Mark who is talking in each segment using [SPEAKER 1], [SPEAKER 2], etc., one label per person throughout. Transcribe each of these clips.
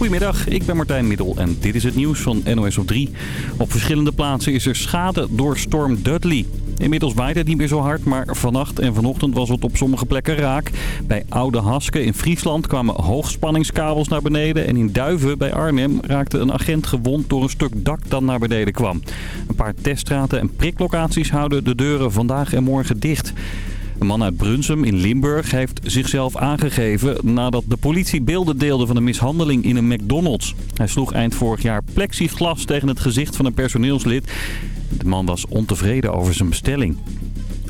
[SPEAKER 1] Goedemiddag, ik ben Martijn Middel en dit is het nieuws van NOS op 3. Op verschillende plaatsen is er schade door storm Dudley. Inmiddels waait het niet meer zo hard, maar vannacht en vanochtend was het op sommige plekken raak. Bij Oude Haske in Friesland kwamen hoogspanningskabels naar beneden. En in Duiven bij Arnhem raakte een agent gewond door een stuk dak dat naar beneden kwam. Een paar teststraten en priklocaties houden de deuren vandaag en morgen dicht. Een man uit Brunsum in Limburg heeft zichzelf aangegeven nadat de politie beelden deelde van een mishandeling in een McDonald's. Hij sloeg eind vorig jaar plexiglas tegen het gezicht van een personeelslid. De man was ontevreden over zijn bestelling.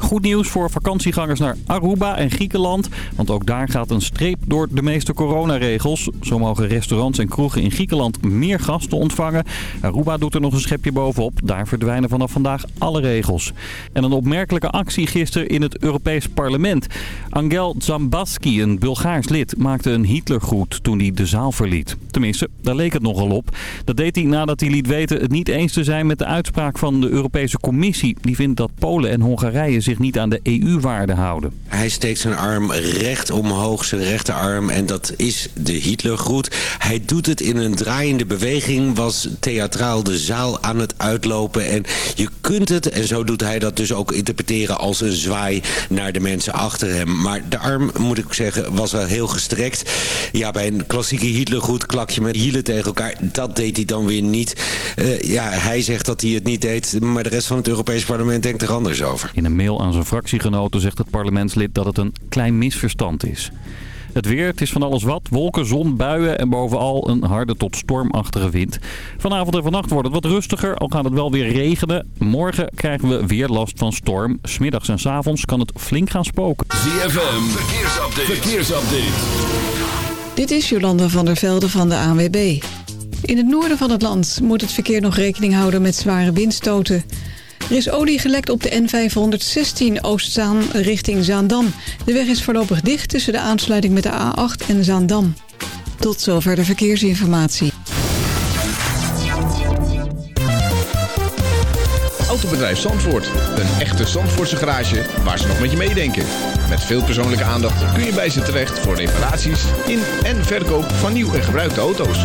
[SPEAKER 1] Goed nieuws voor vakantiegangers naar Aruba en Griekenland. Want ook daar gaat een streep door de meeste coronaregels. Zo mogen restaurants en kroegen in Griekenland meer gasten ontvangen. Aruba doet er nog een schepje bovenop. Daar verdwijnen vanaf vandaag alle regels. En een opmerkelijke actie gisteren in het Europees Parlement. Angel Zambaski, een Bulgaars lid, maakte een Hitlergroet toen hij de zaal verliet. Tenminste, daar leek het nogal op. Dat deed hij nadat hij liet weten het niet eens te zijn met de uitspraak van de Europese Commissie. Die vindt dat Polen en Hongarije zich niet aan de EU-waarden houden.
[SPEAKER 2] Hij steekt zijn arm recht omhoog, zijn rechterarm. En dat is de Hitlergroet. Hij doet het in een draaiende beweging. Was theatraal de zaal aan het uitlopen. En je kunt het, en zo doet hij dat dus ook interpreteren als een zwaai naar de mensen achter hem. Maar de arm, moet ik zeggen, was wel heel gestrekt. Ja, bij een klassieke Hitlergroet klak je met hielen tegen elkaar. Dat deed hij dan weer niet. Uh, ja, hij zegt dat hij het niet deed. Maar de rest van het Europees Parlement denkt er anders over.
[SPEAKER 1] In een mail aan zijn fractiegenoten zegt het parlementslid dat het een klein misverstand is. Het weer, het is van alles wat. Wolken, zon, buien en bovenal een harde tot stormachtige wind. Vanavond en vannacht wordt het wat rustiger, al gaat het wel weer regenen. Morgen krijgen we weer last van storm. Smiddags en s avonds kan het flink gaan spoken.
[SPEAKER 3] ZFM, verkeersupdate. verkeersupdate.
[SPEAKER 4] Dit is Jolanda van der Velde van de ANWB. In het noorden van het land moet het verkeer nog rekening houden met zware windstoten... Er is olie gelekt op de N516 Oostzaan richting Zaandam. De weg is voorlopig dicht tussen de aansluiting met de A8 en Zaandam. Tot zover de verkeersinformatie.
[SPEAKER 5] Autobedrijf Zandvoort. Een echte Zandvoortse garage waar ze nog met je meedenken. Met veel persoonlijke aandacht kun je bij ze terecht voor reparaties in en verkoop van nieuw en gebruikte auto's.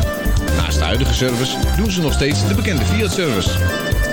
[SPEAKER 5] Naast de huidige service doen ze nog steeds de bekende Fiat-service.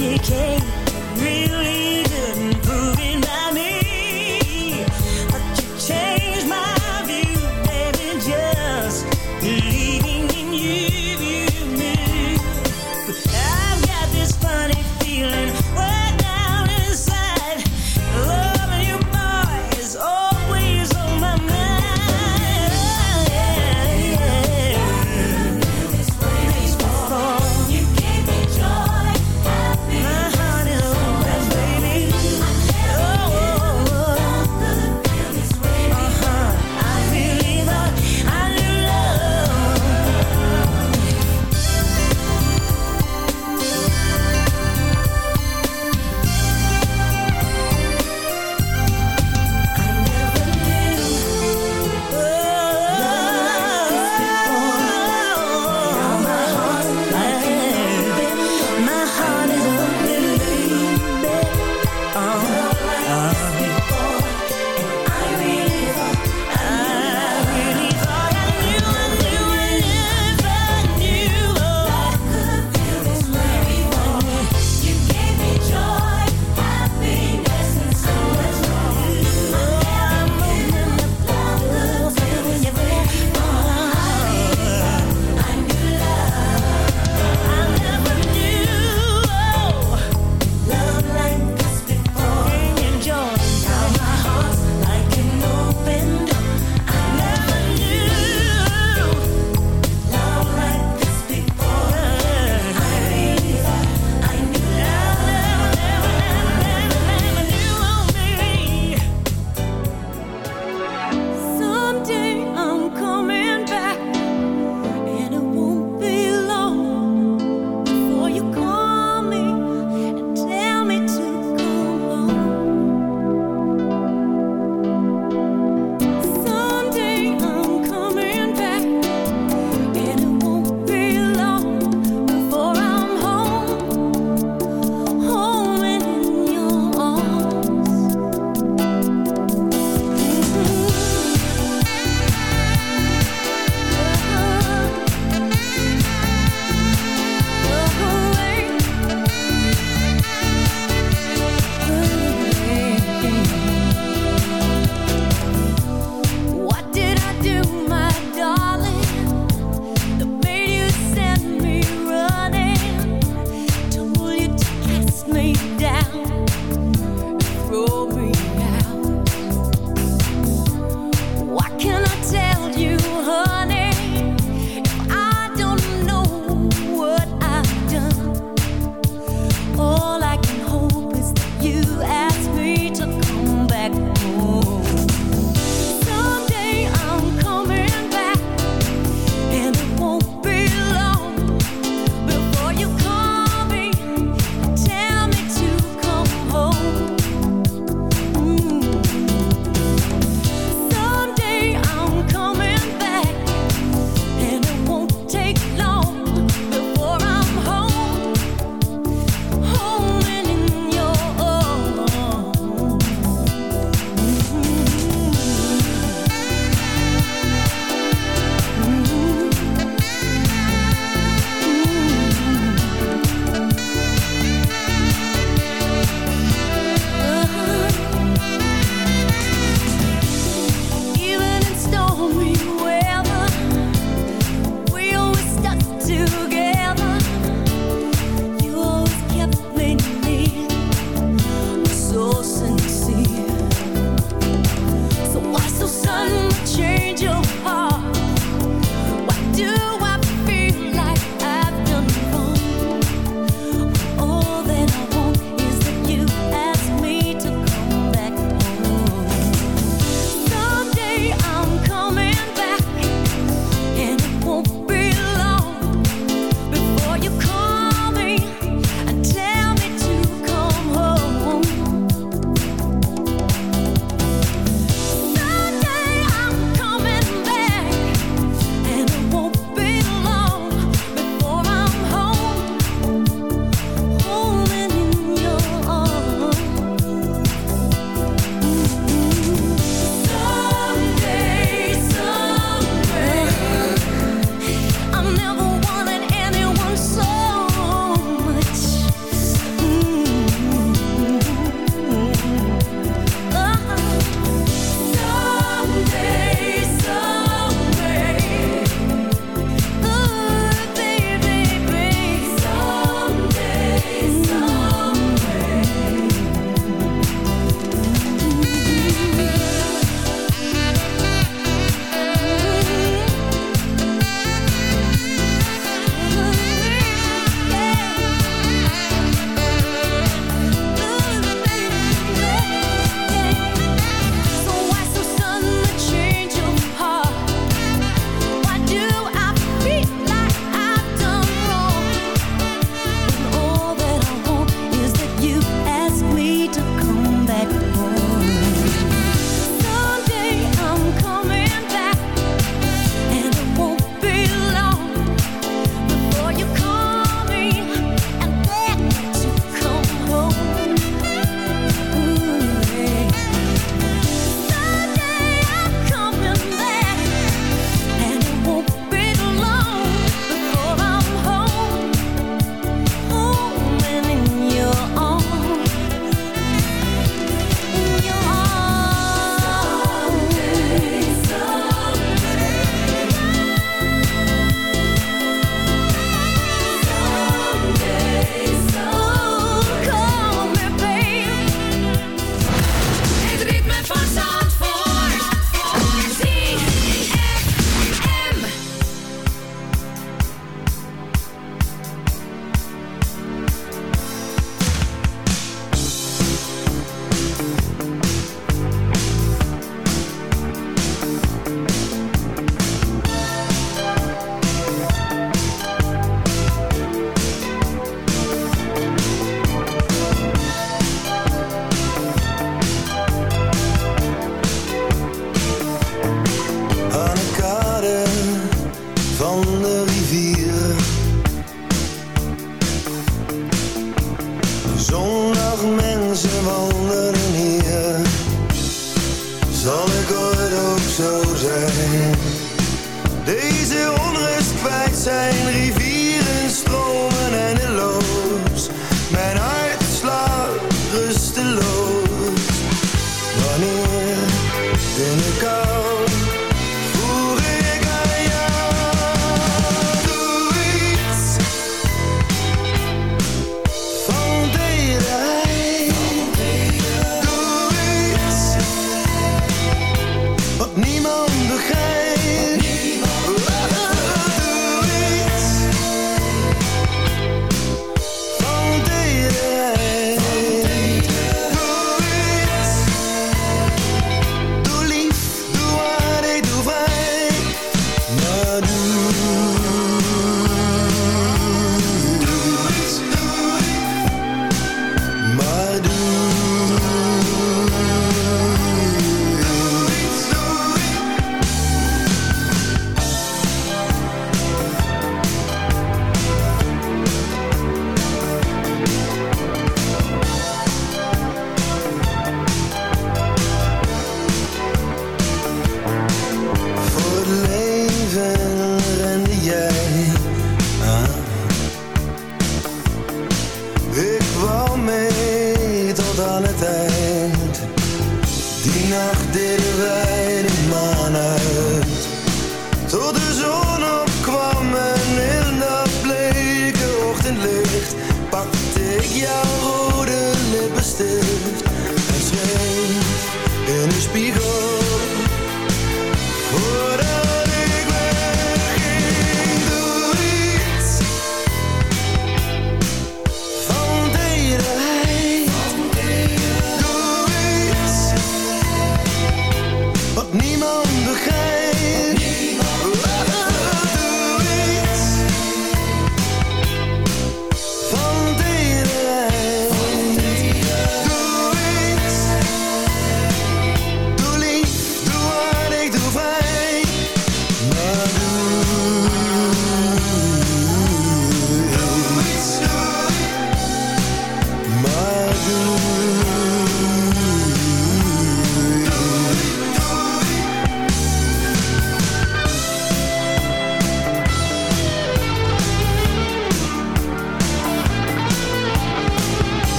[SPEAKER 6] you came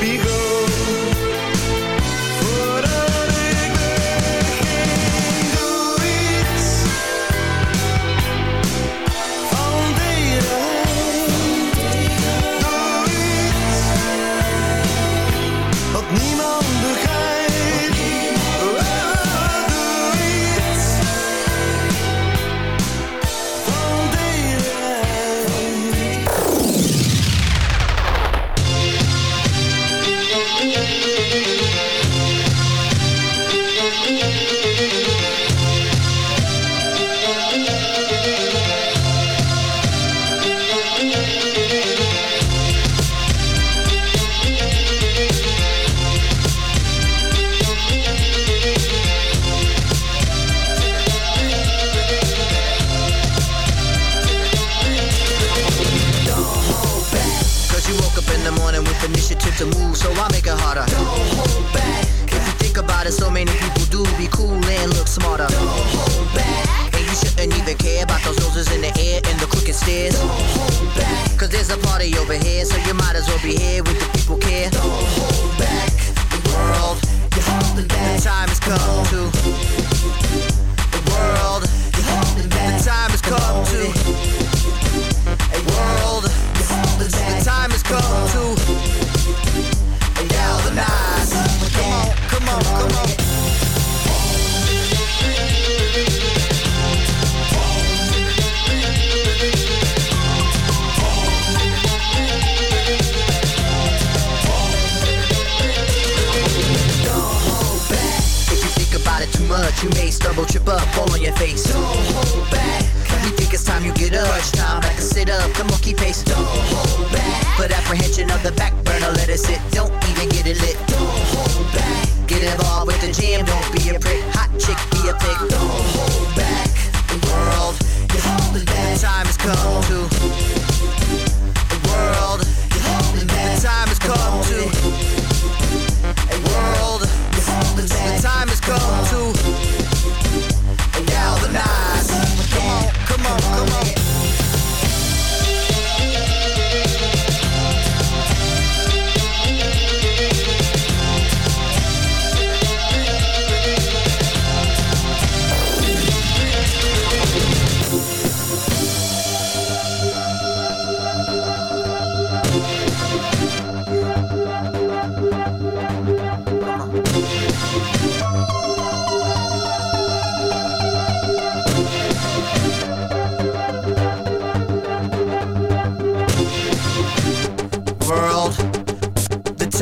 [SPEAKER 6] in
[SPEAKER 7] stumble, trip up, fall on your face. Don't hold back. We think it's time you get up. Crunch time, back and sit up. Come on, keep pace. Don't hold back. Put apprehension on the back burner, let it sit. Don't even get it lit. Don't hold back. Get involved with the jam, don't be a prick. Hot chick, be a pig. Don't hold back. The world, you're holding back. The time has come to. The world, you're holding back. The time has come to. A world, you're holding back. The time has come to. Galvanize.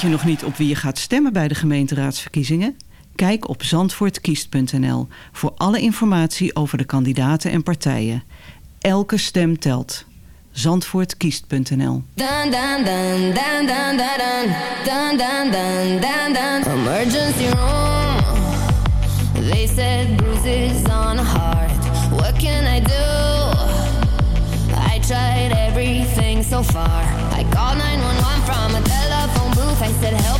[SPEAKER 8] Je nog niet op wie je gaat stemmen bij de gemeenteraadsverkiezingen? Kijk op zandvoortkiest.nl voor alle informatie over de kandidaten en partijen. Elke stem telt. Zandvoortkiest.nl
[SPEAKER 9] Emergency room They said bruises on heart What can I do? I tried everything so far I called 911 from a I said, Help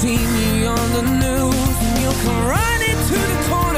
[SPEAKER 10] see me on the news and you'll come running to the corner.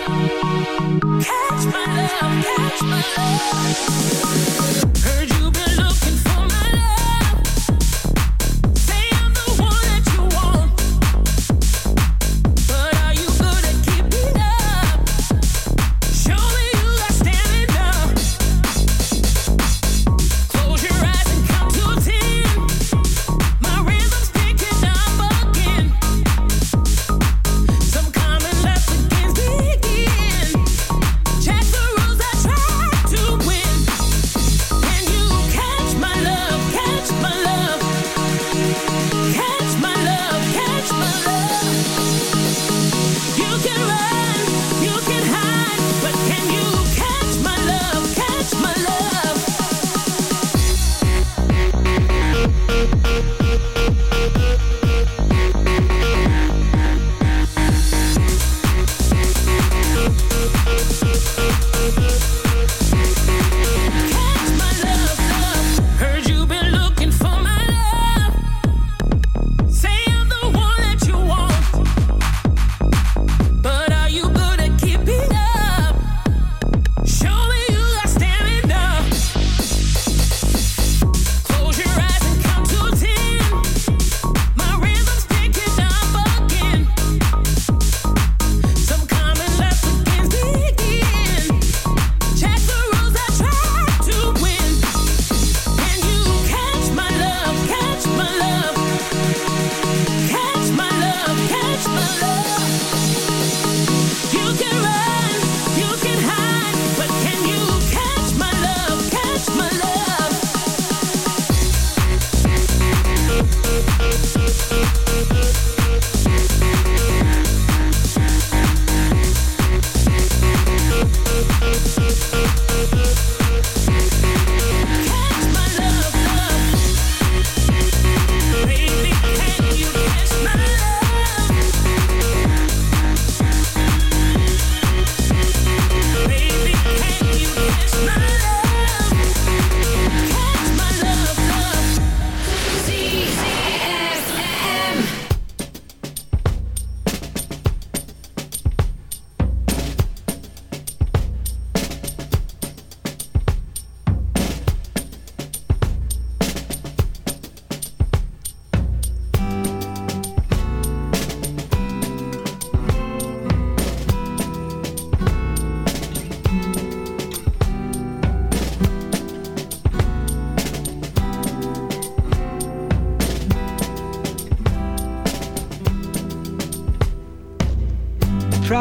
[SPEAKER 11] Catch my love, catch my love.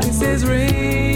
[SPEAKER 10] This is
[SPEAKER 12] real.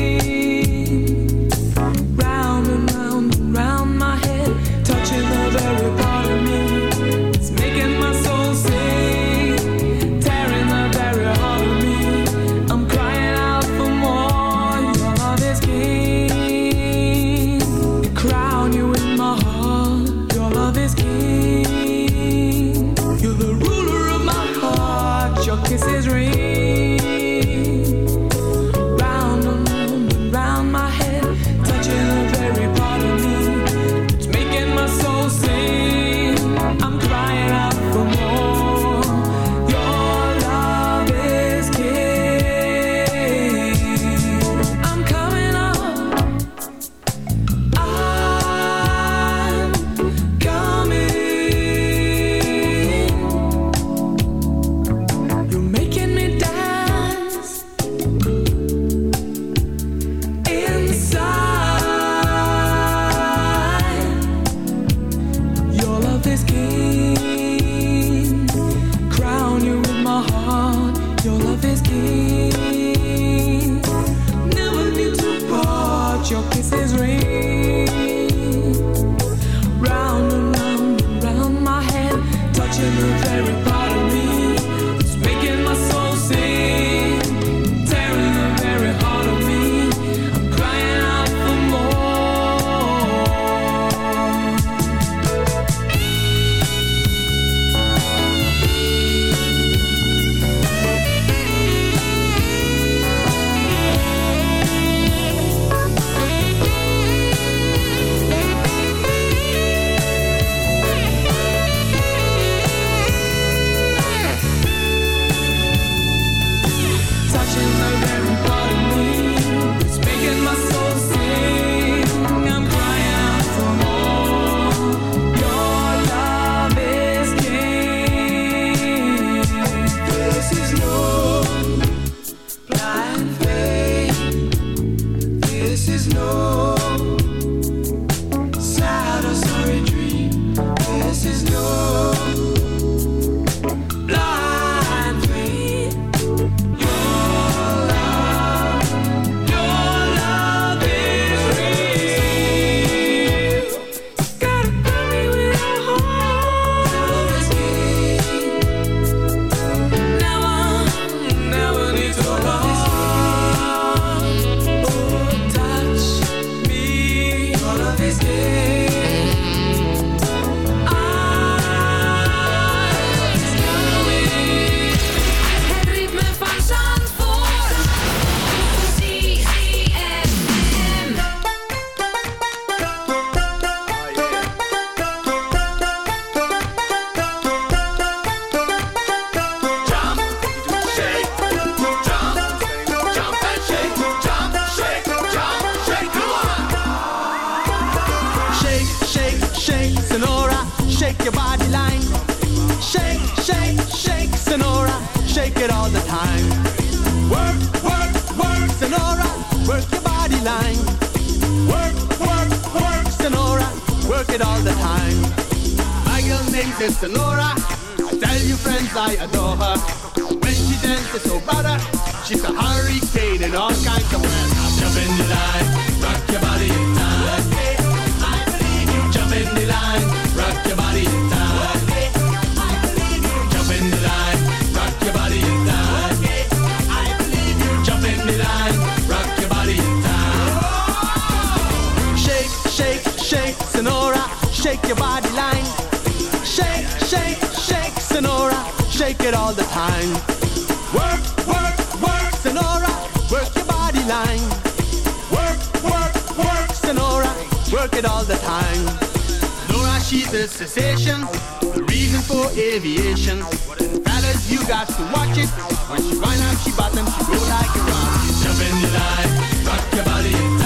[SPEAKER 12] Hurricane in all kinds of weather. Jump in the line, rock your body in time. Okay, I believe you. Jump in the line, rock your body in time. Jump in the line, rock your body in time. Jump in the line, rock your body in time. Shake, shake, shake, Senora, shake your body line. Shake, shake, shake, Senora, shake it all the time. Line. Work, work, work, Senora, work it all the time. Nora, she's a cessation, the reason for aviation. Fellas, you got to watch it. When she wind up, she bottom, she go like a rocket. Jump in the line, rock your body